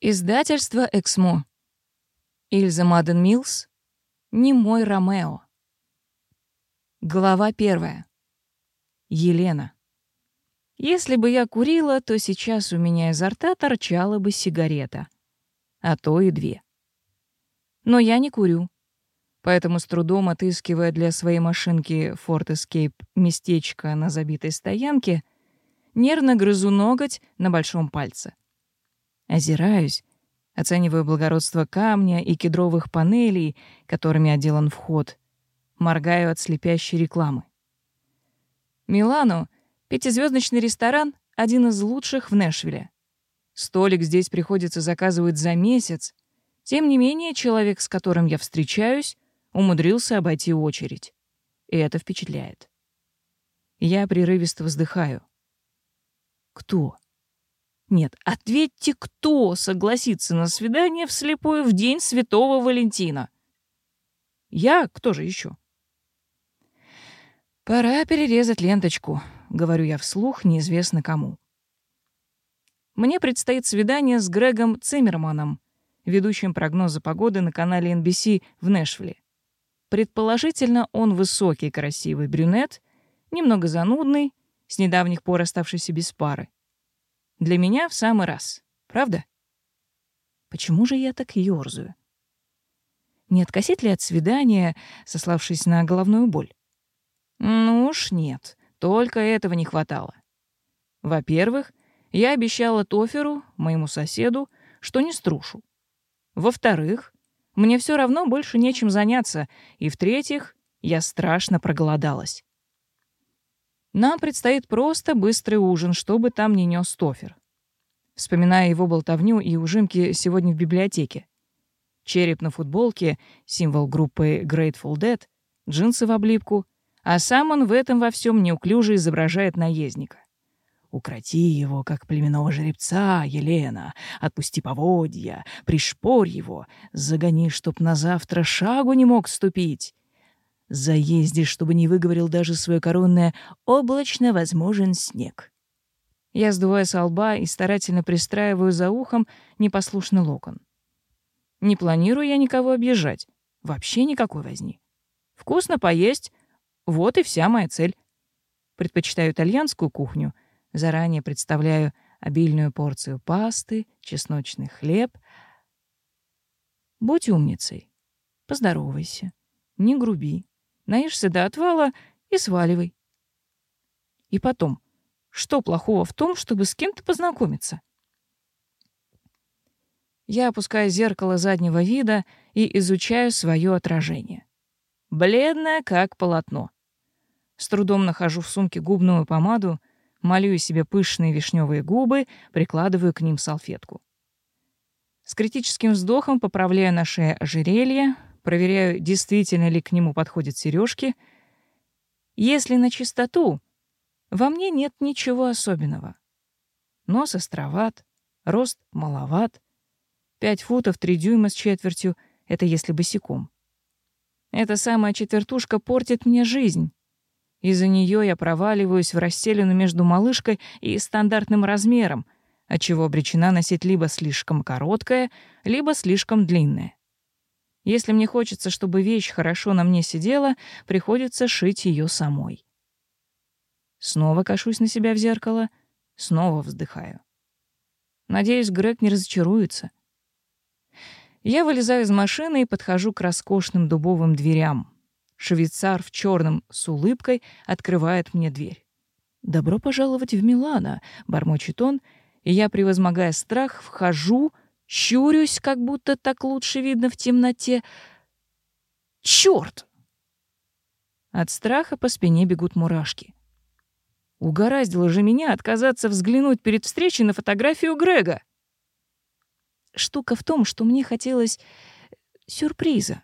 Издательство «Эксмо». Ильза Маден Милс. Не мой Ромео. Глава первая. Елена. Если бы я курила, то сейчас у меня изо рта торчала бы сигарета, а то и две. Но я не курю. Поэтому с трудом отыскивая для своей машинки Ford Escape местечко на забитой стоянке, нервно грызу ноготь на большом пальце — Озираюсь, оцениваю благородство камня и кедровых панелей, которыми отделан вход. Моргаю от слепящей рекламы. Милану — пятизвездочный ресторан, один из лучших в Нэшвилле. Столик здесь приходится заказывать за месяц. Тем не менее, человек, с которым я встречаюсь, умудрился обойти очередь. И это впечатляет. Я прерывисто вздыхаю. Кто? Нет, ответьте, кто согласится на свидание вслепую в день Святого Валентина? Я, кто же еще? Пора перерезать ленточку, говорю я вслух, неизвестно кому. Мне предстоит свидание с Грегом Циммерманом, ведущим прогнозы погоды на канале NBC в Нэшвилле. Предположительно, он высокий, красивый брюнет, немного занудный, с недавних пор оставшийся без пары. Для меня в самый раз. Правда? Почему же я так ёрзаю? Не откосить ли от свидания, сославшись на головную боль? Ну уж нет, только этого не хватало. Во-первых, я обещала Тоферу, моему соседу, что не струшу. Во-вторых, мне все равно больше нечем заняться, и в-третьих, я страшно проголодалась. Нам предстоит просто быстрый ужин, чтобы там не нес Тофер. Вспоминая его болтовню и ужимки сегодня в библиотеке. Череп на футболке, символ группы Grateful Dead, джинсы в облипку, а сам он в этом во всем неуклюже изображает наездника. Укроти его, как племенного жеребца, Елена, отпусти поводья, пришпорь его, загони, чтоб на завтра шагу не мог ступить. Заезди, чтобы не выговорил даже свое коронное «облачно возможен снег». Я сдуваю со лба и старательно пристраиваю за ухом непослушный локон. Не планирую я никого объезжать. Вообще никакой возни. Вкусно поесть — вот и вся моя цель. Предпочитаю итальянскую кухню. Заранее представляю обильную порцию пасты, чесночный хлеб. Будь умницей. Поздоровайся. Не груби наешься до отвала и сваливай. И потом, что плохого в том, чтобы с кем-то познакомиться? Я опускаю зеркало заднего вида и изучаю свое отражение. Бледное, как полотно. С трудом нахожу в сумке губную помаду, молю себе пышные вишневые губы, прикладываю к ним салфетку. С критическим вздохом поправляю на шее ожерелье, проверяю, действительно ли к нему подходят сережки. Если на чистоту, во мне нет ничего особенного. Нос островат, рост маловат. пять футов три дюйма с четвертью — это если босиком. Эта самая четвертушка портит мне жизнь. Из-за нее я проваливаюсь в расселину между малышкой и стандартным размером, отчего обречена носить либо слишком короткое, либо слишком длинное. Если мне хочется, чтобы вещь хорошо на мне сидела, приходится шить ее самой. Снова кашусь на себя в зеркало, снова вздыхаю. Надеюсь, Грег не разочаруется. Я вылезаю из машины и подхожу к роскошным дубовым дверям. Швейцар в черном с улыбкой открывает мне дверь. «Добро пожаловать в Милана», — бормочет он, и я, превозмогая страх, вхожу Щурюсь, как будто так лучше видно в темноте. Черт! От страха по спине бегут мурашки. Угораздило же меня отказаться взглянуть перед встречей на фотографию Грега. Штука в том, что мне хотелось э, сюрприза.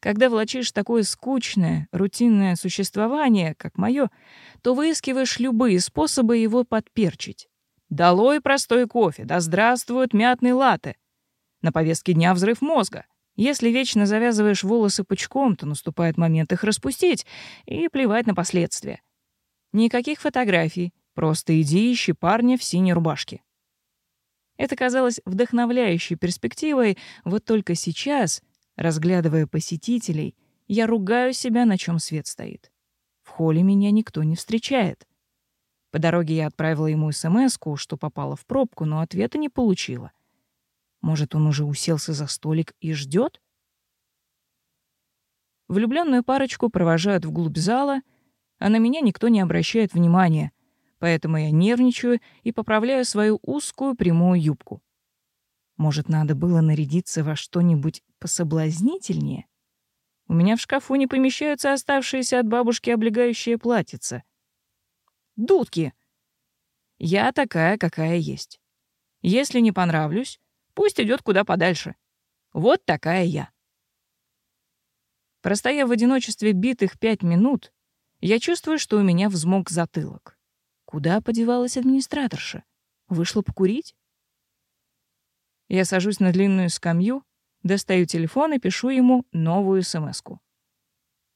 Когда влачишь такое скучное, рутинное существование, как мое, то выискиваешь любые способы его подперчить. Долой простой кофе, да здравствуют мятные латы. На повестке дня взрыв мозга. Если вечно завязываешь волосы пучком, то наступает момент их распустить и плевать на последствия. Никаких фотографий, просто иди ищи парня в синей рубашке. Это казалось вдохновляющей перспективой, вот только сейчас, разглядывая посетителей, я ругаю себя, на чем свет стоит. В холле меня никто не встречает. По дороге я отправила ему смс что попала в пробку, но ответа не получила. Может, он уже уселся за столик и ждет? Влюбленную парочку провожают вглубь зала, а на меня никто не обращает внимания, поэтому я нервничаю и поправляю свою узкую прямую юбку. Может, надо было нарядиться во что-нибудь пособлазнительнее? У меня в шкафу не помещаются оставшиеся от бабушки облегающие платьица — дудки. Я такая, какая есть. Если не понравлюсь, пусть идет куда подальше. Вот такая я. Простояв в одиночестве битых пять минут, я чувствую, что у меня взмок затылок. Куда подевалась администраторша? Вышла покурить? Я сажусь на длинную скамью, достаю телефон и пишу ему новую смс -ку.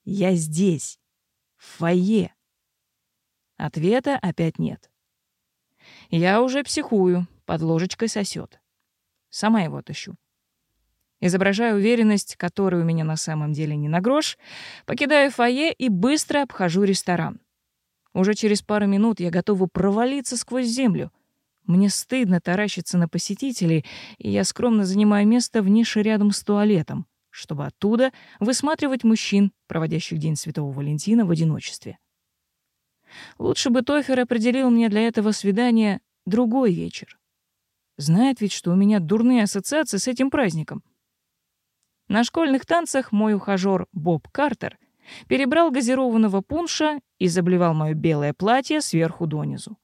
«Я здесь, в фойе, Ответа опять нет. Я уже психую, под ложечкой сосет. Сама его тащу. изображаю уверенность, которой у меня на самом деле не на грош, покидаю фойе и быстро обхожу ресторан. Уже через пару минут я готова провалиться сквозь землю. Мне стыдно таращиться на посетителей, и я скромно занимаю место в нише рядом с туалетом, чтобы оттуда высматривать мужчин, проводящих День Святого Валентина в одиночестве. Лучше бы Тофер определил мне для этого свидания другой вечер. Знает ведь, что у меня дурные ассоциации с этим праздником. На школьных танцах мой ухажер Боб Картер перебрал газированного пунша и заблевал моё белое платье сверху донизу.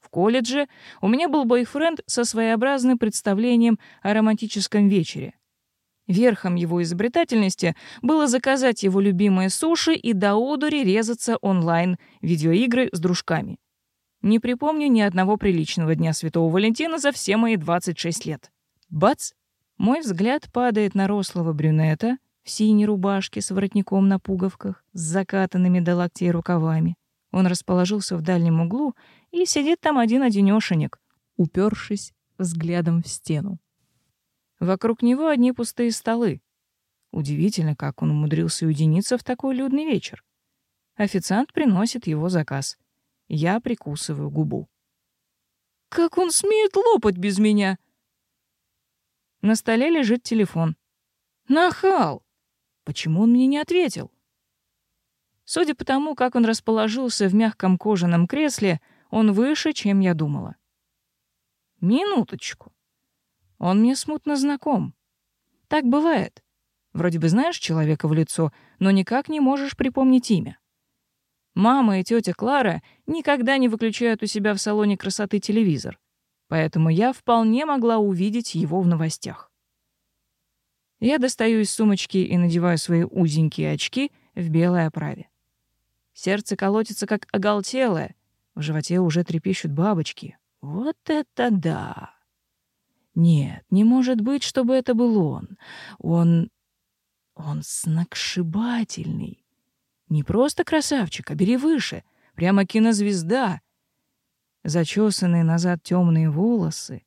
В колледже у меня был бойфренд со своеобразным представлением о романтическом вечере. Верхом его изобретательности было заказать его любимые суши и до одури резаться онлайн, видеоигры с дружками. Не припомню ни одного приличного дня Святого Валентина за все мои 26 лет. Бац! Мой взгляд падает на рослого брюнета в синей рубашке с воротником на пуговках, с закатанными до локтей рукавами. Он расположился в дальнем углу и сидит там один-одинёшенек, упершись взглядом в стену. Вокруг него одни пустые столы. Удивительно, как он умудрился уединиться в такой людный вечер. Официант приносит его заказ. Я прикусываю губу. «Как он смеет лопать без меня?» На столе лежит телефон. «Нахал! Почему он мне не ответил?» Судя по тому, как он расположился в мягком кожаном кресле, он выше, чем я думала. «Минуточку. Он мне смутно знаком. Так бывает. Вроде бы знаешь человека в лицо, но никак не можешь припомнить имя. Мама и тетя Клара никогда не выключают у себя в салоне красоты телевизор, поэтому я вполне могла увидеть его в новостях. Я достаю из сумочки и надеваю свои узенькие очки в белой оправе. Сердце колотится как оголтелое, в животе уже трепещут бабочки. Вот это да! Нет, не может быть, чтобы это был он. Он... он сногсшибательный. Не просто красавчик, а бери выше. Прямо кинозвезда. Зачесанные назад темные волосы,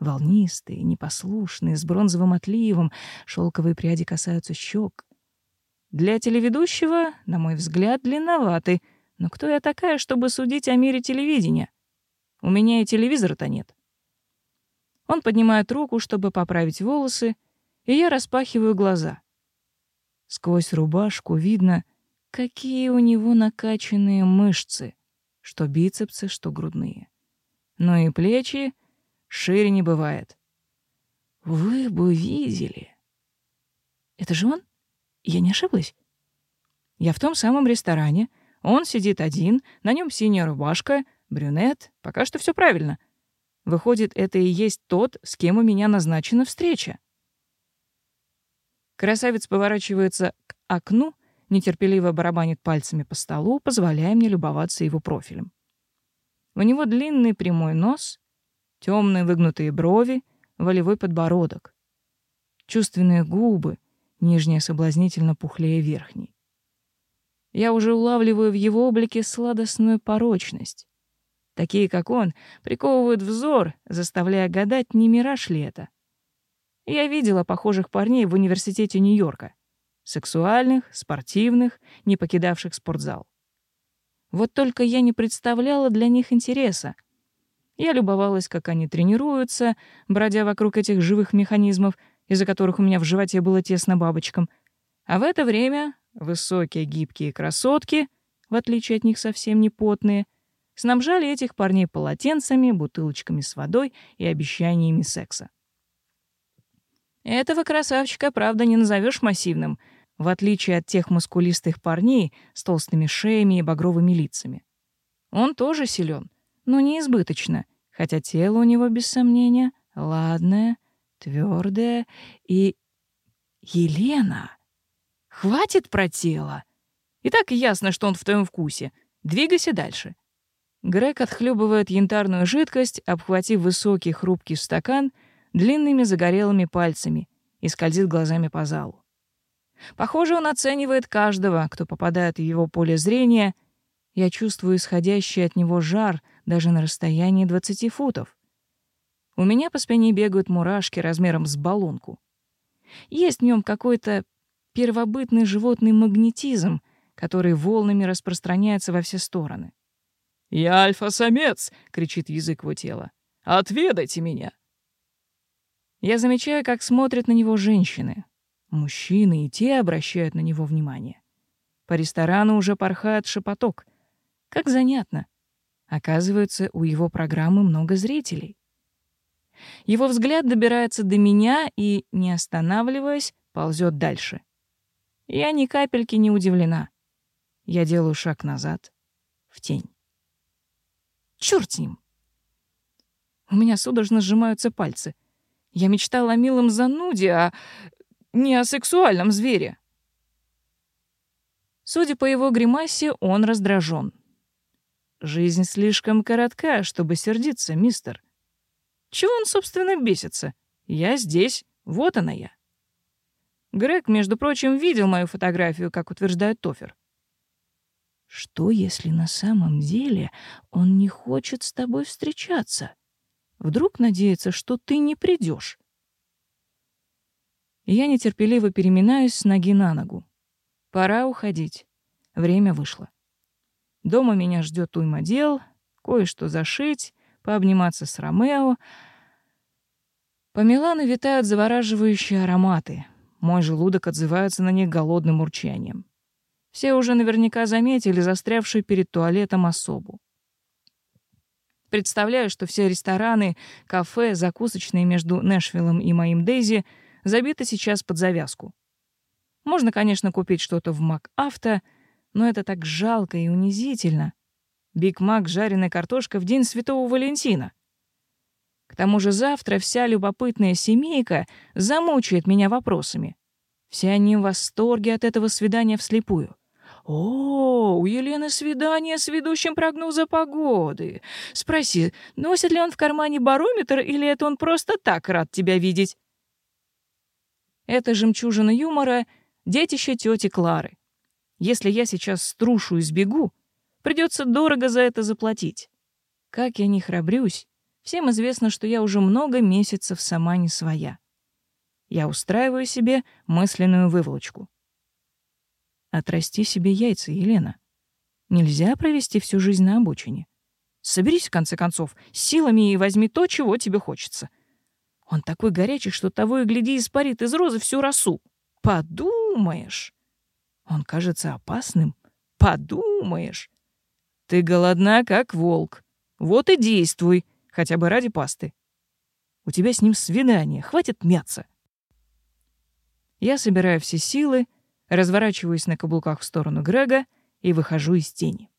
волнистые, непослушные, с бронзовым отливом, шелковые пряди касаются щек. Для телеведущего, на мой взгляд, длинноваты, Но кто я такая, чтобы судить о мире телевидения? У меня и телевизора-то нет. Он поднимает руку, чтобы поправить волосы, и я распахиваю глаза. Сквозь рубашку видно, какие у него накачанные мышцы, что бицепсы, что грудные. Но и плечи шире не бывает. Вы бы видели. Это же он? Я не ошиблась? Я в том самом ресторане. Он сидит один, на нем синяя рубашка, брюнет. Пока что все правильно — Выходит, это и есть тот, с кем у меня назначена встреча. Красавец поворачивается к окну, нетерпеливо барабанит пальцами по столу, позволяя мне любоваться его профилем. У него длинный прямой нос, темные выгнутые брови, волевой подбородок, чувственные губы, нижняя соблазнительно пухлее верхней. Я уже улавливаю в его облике сладостную порочность такие как он, приковывают взор, заставляя гадать, не мираж ли это. Я видела похожих парней в университете Нью-Йорка. Сексуальных, спортивных, не покидавших спортзал. Вот только я не представляла для них интереса. Я любовалась, как они тренируются, бродя вокруг этих живых механизмов, из-за которых у меня в животе было тесно бабочкам. А в это время высокие гибкие красотки, в отличие от них совсем не потные, снабжали этих парней полотенцами, бутылочками с водой и обещаниями секса. Этого красавчика, правда, не назовешь массивным, в отличие от тех мускулистых парней с толстыми шеями и багровыми лицами. Он тоже силен, но не избыточно, хотя тело у него, без сомнения, ладное, твердое и... Елена! Хватит про тело! И так ясно, что он в твоем вкусе. Двигайся дальше. Грег отхлебывает янтарную жидкость, обхватив высокий хрупкий стакан длинными загорелыми пальцами и скользит глазами по залу. Похоже, он оценивает каждого, кто попадает в его поле зрения. Я чувствую исходящий от него жар даже на расстоянии 20 футов. У меня по спине бегают мурашки размером с баллонку. Есть в нем какой-то первобытный животный магнетизм, который волнами распространяется во все стороны. «Я альфа-самец!» — кричит язык его тела. «Отведайте меня!» Я замечаю, как смотрят на него женщины. Мужчины и те обращают на него внимание. По ресторану уже порхает шепоток. Как занятно. Оказывается, у его программы много зрителей. Его взгляд добирается до меня и, не останавливаясь, ползет дальше. Я ни капельки не удивлена. Я делаю шаг назад, в тень. Черт с ним! У меня судорожно сжимаются пальцы. Я мечтала о милом зануде, а не о сексуальном звере. Судя по его гримасе, он раздражен. Жизнь слишком коротка, чтобы сердиться, мистер. Чего он, собственно, бесится? Я здесь, вот она я. Грег, между прочим, видел мою фотографию, как утверждает Тофер. Что, если на самом деле он не хочет с тобой встречаться? Вдруг надеется, что ты не придешь. Я нетерпеливо переминаюсь с ноги на ногу. Пора уходить. Время вышло. Дома меня ждет уйма дел, кое-что зашить, пообниматься с Ромео. По Милану витают завораживающие ароматы. Мой желудок отзывается на них голодным урчанием. Все уже наверняка заметили застрявшую перед туалетом особу. Представляю, что все рестораны, кафе, закусочные между Нэшвиллом и моим Дейзи забиты сейчас под завязку. Можно, конечно, купить что-то в МакАвто, но это так жалко и унизительно. Биг Мак, жареная картошка в день Святого Валентина. К тому же завтра вся любопытная семейка замучает меня вопросами. Все они в восторге от этого свидания вслепую. О, у Елены свидание с ведущим прогноза погоды. Спроси, носит ли он в кармане барометр или это он просто так рад тебя видеть? Это жемчужина юмора — детище тети Клары. Если я сейчас струшу и сбегу, придется дорого за это заплатить. Как я не храбрюсь, всем известно, что я уже много месяцев сама не своя. Я устраиваю себе мысленную выволочку. Отрасти себе яйца, Елена. Нельзя провести всю жизнь на обочине. Соберись, в конце концов, силами и возьми то, чего тебе хочется. Он такой горячий, что того и гляди испарит из розы всю росу. Подумаешь. Он кажется опасным. Подумаешь. Ты голодна, как волк. Вот и действуй, хотя бы ради пасты. У тебя с ним свидание, хватит мяться. Я собираю все силы, разворачиваюсь на каблуках в сторону Грега и выхожу из тени.